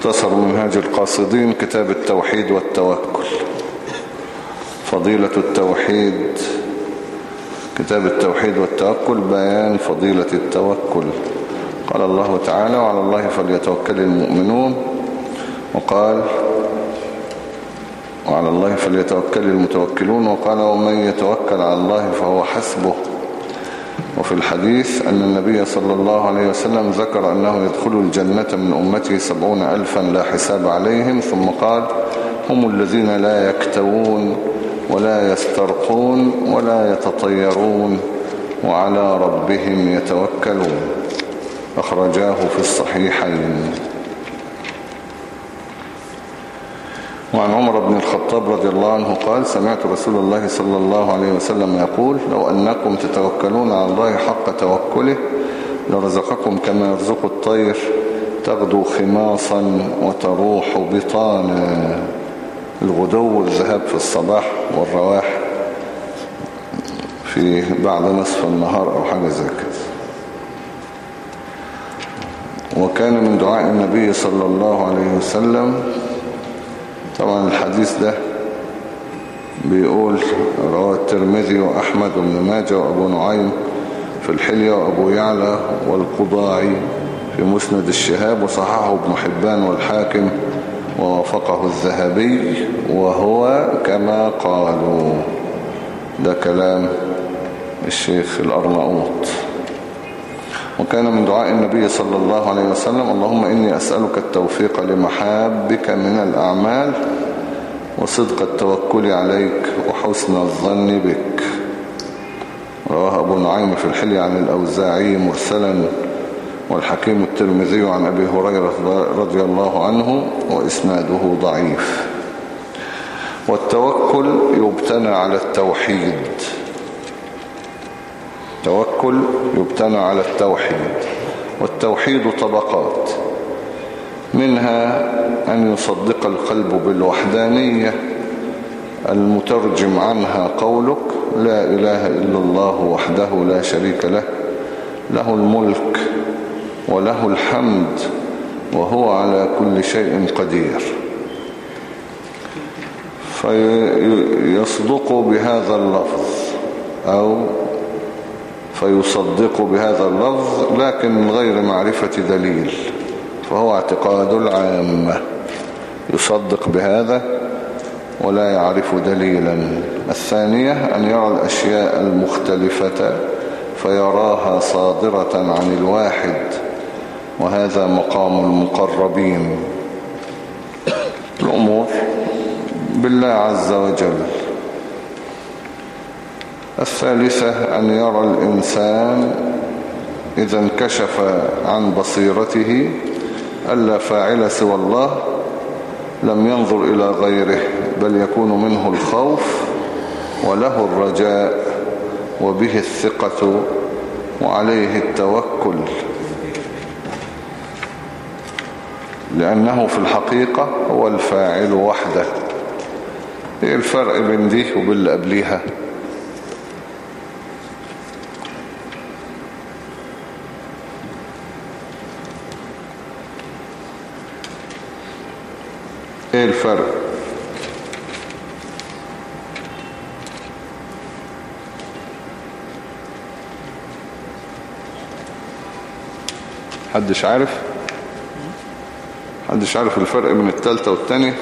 مختصر منهاج القاصدين كتاب التوحيد والتوكل. فضيلة التوحيد كتاب التوحيد والتوكل بيان فضيلة التوكل. قال الله تعالى وعلى الله فليتوكل المؤمنون وقال وعلى الله فليتوكل المتوكلون وقال ومن يتوكل على الله فهو حسبه وفي الحديث أن النبي صلى الله عليه وسلم ذكر أنه يدخل الجنة من أمته سبعون ألفا لا حساب عليهم ثم قال هم الذين لا يكتوون ولا يسترقون ولا يتطيرون وعلى ربهم يتوكلون. أخرجاه في الصحيحين. وعن عمر بن الخطاب رضي الله عنه قال سمعت رسول الله صلى الله عليه وسلم يقول لو أنكم تتوكلون على الله حق توكله لرزقكم كما يرزق الطير تغدو خماصا وتروح بطانا. الغدو والذهاب في الصباح والرواح في بعد نصف النهار أو حاجة زي كده. وكان من دعاء النبي صلى الله عليه وسلم طبعا الحديث ده بيقول رواه الترمذي وأحمد بن ماجه وأبو نعيم في الحلية وأبو يعلى والقضاعي في مسند الشهاب وصححه ابن حبان والحاكم ووافقه الذهبي وهو كما قالوا. ده كلام الشيخ الأرناؤوط وكان من دعاء النبي صلى الله عليه وسلم اللهم إني أسألك التوفيق لمحابك من الأعمال وصدق التوكل عليك وحسن الظن بك. رواه أبو نعيم في الحلي عن الأوزاعي مرسلا والحكيم الترمذي عن أبي هريرة رضي الله عنه وإسناده ضعيف. والتوكل يبتنى على التوحيد. التوكل يبتنى على التوحيد والتوحيد طبقات. منها أن يصدق القلب بالوحدانية المترجم عنها قولك لا إله إلا الله وحده لا شريك له له الملك وله الحمد وهو على كل شيء قدير. فيصدق بهذا اللفظ أو فيصدق بهذا اللفظ لكن من غير معرفة دليل فهو اعتقاد العامة يصدق بهذا ولا يعرف دليلا. الثانية أن يرى الأشياء المختلفة فيراها صادرة عن الواحد وهذا مقام المقربين. الأمور بالله عز وجل. الثالثة أن يرى الإنسان إذا انكشف عن بصيرته ألا فاعل سوى الله لم ينظر إلى غيره بل يكون منه الخوف وله الرجاء وبه الثقة وعليه التوكل. لأنه في الحقيقة هو الفاعل وحده. إيه الفرق بين دي وباللي قبليها إيه الفرق حدش عارف. حدش عارف الفرق بين التالتة والتانية.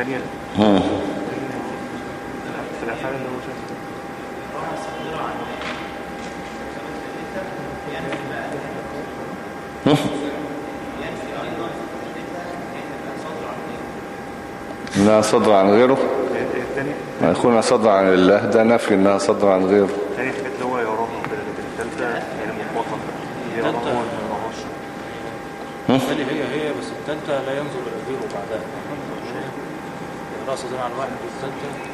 يعني يعني الثانية اللي هو شايفها إنها صدر عن غيره؟ الثانية ما يكون صدر عن الله. ده نفي إنها صدر عن غيره. حاجات اللي هو يراها كده لكن الثالثة يعني هي هي بس الثالثة لا ينظر إلى غيره بعدها. يعني رأس عن واحد والثالثة فلا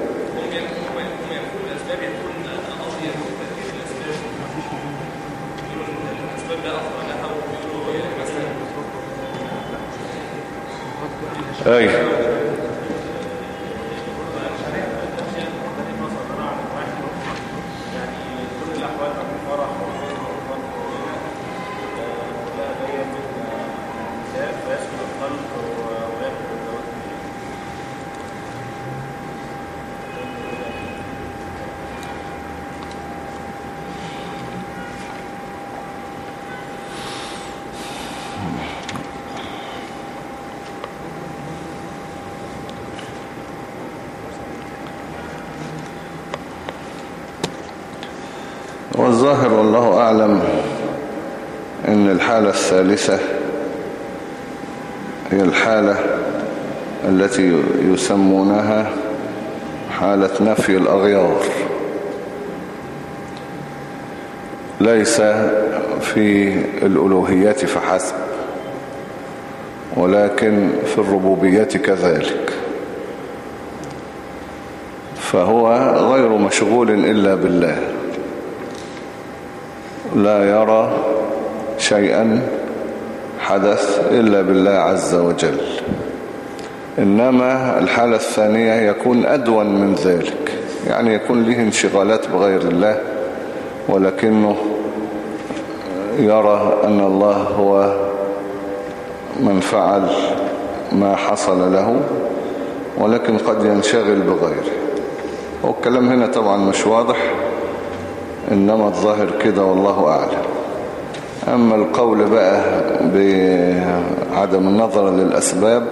اي يعني كل الأحوال من فرح وخير وفرح وغنى لا بين من نساء فيسكن القلب ويأكل الزواج والظاهر والله أعلم أن الحالة الثالثة هي الحالة التي يسمونها حالة نفي الأغيار. ليس في الألوهيات فحسب ولكن في الربوبيات كذلك. فهو غير مشغول إلا بالله. لا يرى شيئا حدث إلا بالله عز وجل. إنما الحالة الثانية يكون أدون من ذلك يعني يكون له انشغالات بغير الله ولكنه يرى أن الله هو من فعل ما حصل له ولكن قد ينشغل بغيره. والكلام هنا طبعا مش واضح. إنما الظاهر كده والله أعلم. أما القول بقى بعدم النظر للأسباب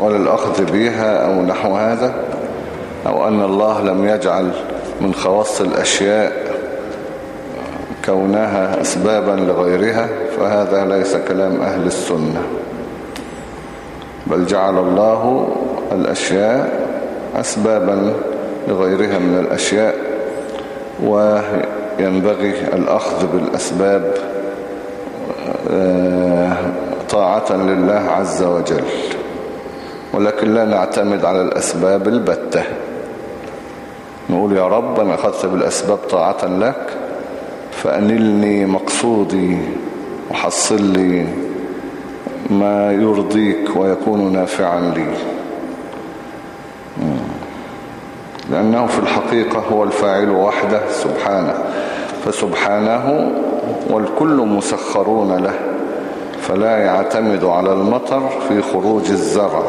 الأخذ بها أو نحو هذا أو أن الله لم يجعل من خواص الأشياء كونها أسبابا لغيرها فهذا ليس كلام أهل السنة. بل جعل الله الأشياء أسبابا لغيرها من الأشياء وينبغي الأخذ بالأسباب طاعة لله عز وجل. ولكن لا نعتمد على الأسباب البتة. نقول يا رب أنا أخذت بالأسباب طاعة لك فأنلني مقصودي وحصل لي ما يرضيك ويكون نافعا لي. لأنه في الحقيقة هو الفاعل وحده سبحانه. فسبحانه والكل مسخرون له فلا يعتمد على المطر في خروج الزرع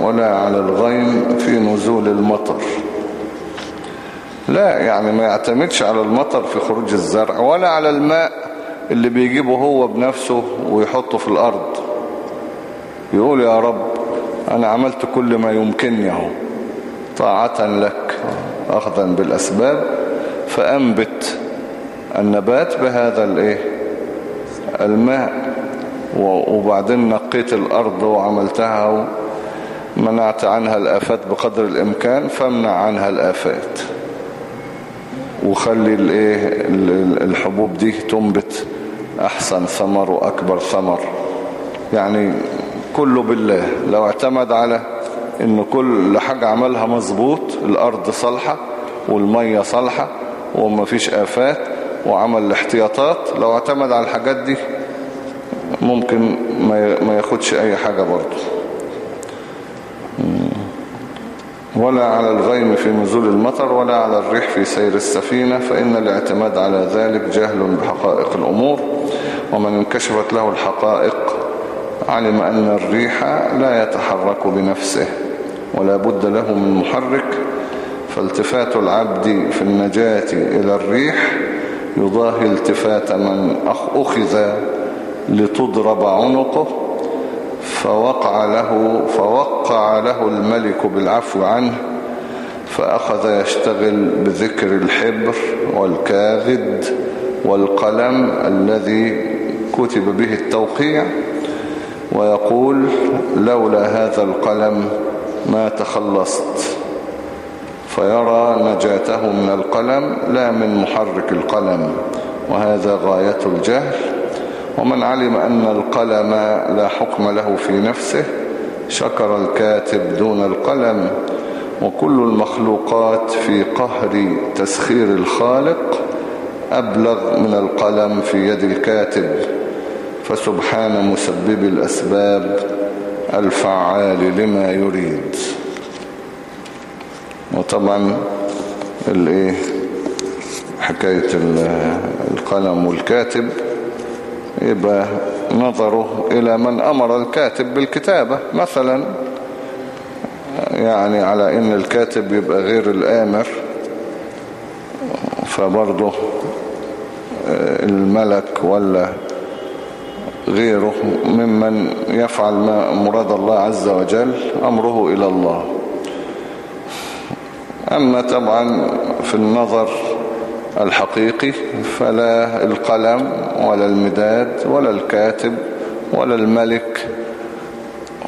ولا على الغيم في نزول المطر. لا يعني ما يعتمدش على المطر في خروج الزرع ولا على الماء اللي بيجيبه هو بنفسه ويحطه في الأرض. يقول يا رب أنا عملت كل ما يمكنني أهو طاعة لك أخذا بالأسباب فأنبت النبات بهذا الإيه؟ الماء وبعدين نقيت الأرض وعملتها ومنعت عنها الآفات بقدر الإمكان فامنع عنها الآفات. وخلي الإيه؟ الحبوب دي تنبت أحسن ثمر وأكبر ثمر. يعني كله بالله لو اعتمد على إن كل حاجة عملها مظبوط الأرض صالحة والمية صالحة وما فيش آفات وعمل الاحتياطات لو اعتمد على الحاجات دي ممكن ما ياخدش أي حاجة برضه. ولا على الغيم في نزول المطر ولا على الريح في سير السفينة فإن الاعتماد على ذلك جهل بحقائق الأمور ومن انكشفت له الحقائق علم أن الريح لا يتحرك بنفسه ولا بد له من محرك فالتفات العبد في النجاة إلى الريح يضاهي التفات من أخذ لتضرب عنقه فوقع له فوقع له الملك بالعفو عنه فأخذ يشتغل بذكر الحبر والكاغد والقلم الذي كتب به التوقيع. ويقول لولا هذا القلم ما تخلصت. فيرى نجاته من القلم لا من محرك القلم وهذا غاية الجهل. ومن علم أن القلم لا حكم له في نفسه شكر الكاتب دون القلم. وكل المخلوقات في قهر تسخير الخالق أبلغ من القلم في يد الكاتب. فسبحان مسبب الأسباب الفعال لما يريد. وطبعا الإيه؟ حكاية ال- القلم والكاتب. يبقى نظره إلى من أمر الكاتب بالكتابة. مثلا يعني على إن الكاتب يبقى غير الآمر فبرضه آه، الملك ولا غيره ممن يفعل ما مراد الله عز وجل أمره إلى الله. أما طبعا في النظر الحقيقي فلا القلم ولا المداد ولا الكاتب ولا الملك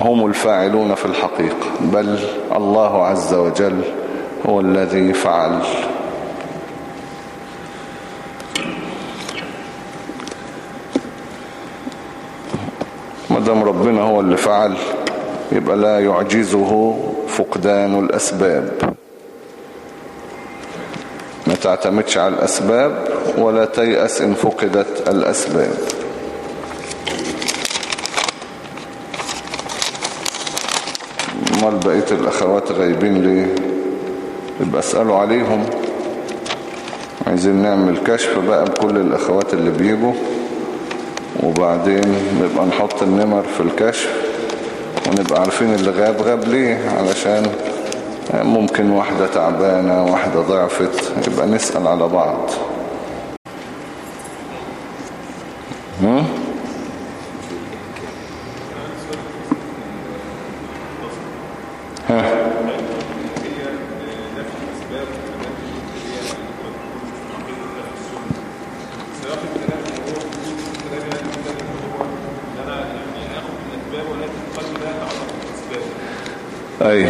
هم الفاعلون في الحقيقة بل الله عز وجل هو الذي فعل. مدام ربنا هو اللي فعل يبقى لا يعجزه فقدان الأسباب. ما تعتمدش على الأسباب ولا تيأس إن فقدت الأسباب. أمال بقية الأخوات غايبين ليه؟ يبقى اسألوا عليهم. عايزين نعمل كشف بقى بكل الأخوات اللي بيجوا. وبعدين نبقى نحط النمر في الكشف ونبقى عارفين اللي غاب غاب ليه علشان ممكن واحدة تعبانة واحدة ضعفت يبقى نسأل على بعض. أي.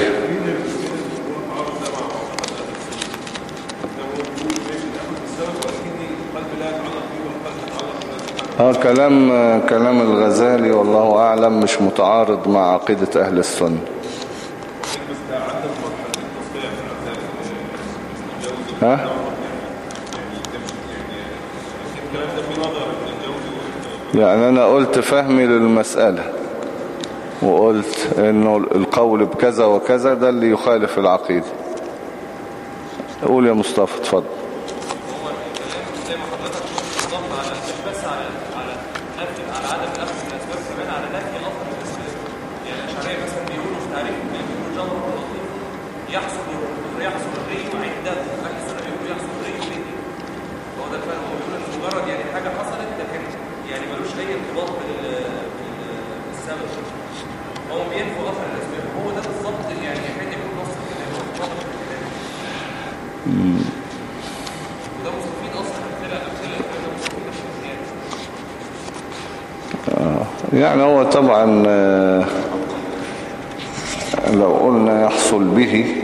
آه كلام كلام الغزالي والله أعلم مش متعارض مع عقيدة أهل السنة. ها؟ يعني أنا قلت فهمي للمسألة. وقلت إنه القول بكذا وكذا ده اللي يخالف العقيدة. قول يا مصطفى اتفضل. مجرد يعني حاجة حصلت لكن يعني أي ارتباط بال- بال- بالسبب. هو بينفوا اثر الاسباب هو ده بالظبط يعني يحتاج يكون نص الكلام وده مستفيد أصلا امثله امثله يعني يعني هو طبعا آه، لو قلنا يحصل به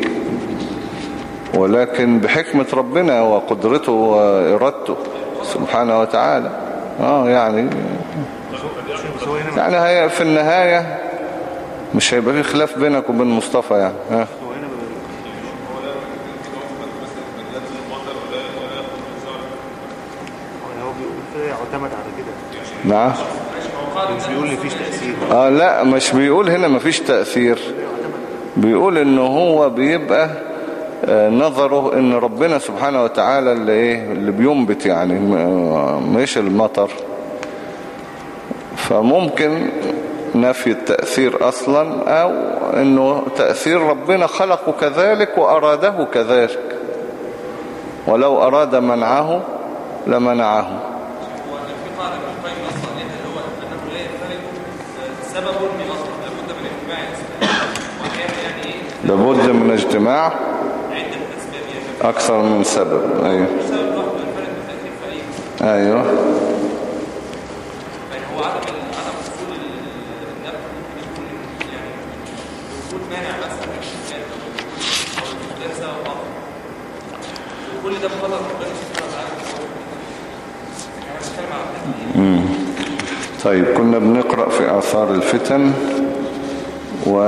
ولكن بحكمة ربنا وقدرته وإرادته سبحانه وتعالى آه يعني يعني هي في النهاية مش هيبقى في خلاف بينك وبين مصطفى يعني ها؟ على كده نعم. مش بيقول لي فيش تأثير آه لا مش بيقول هنا مفيش تأثير. بيقول انه هو بيبقى آه، نظره إن ربنا سبحانه وتعالى اللي إيه اللي بينبت يعني مش المطر. فممكن نفي التأثير أصلا أو إنه تأثير ربنا خلقه كذلك وأراده كذلك. ولو أراد منعه لمنعه. هو كان في قاعدة ابن القيم أصلا عليها اللي هو انه لا ينفرد آه، سبب بمصدر لابد من اجتماع الاسباب واحيانا يعني إيه لابد من اجتماع عده اسباب يعني أكثر من سبب أيوه مش سبب لوحده ينفرد بالتاكيد في اي أيوه يعني مانع مثلا اكتشاف أو الاختلاف سبب بعض طيب كنا بنقرأ في آثار الفتن و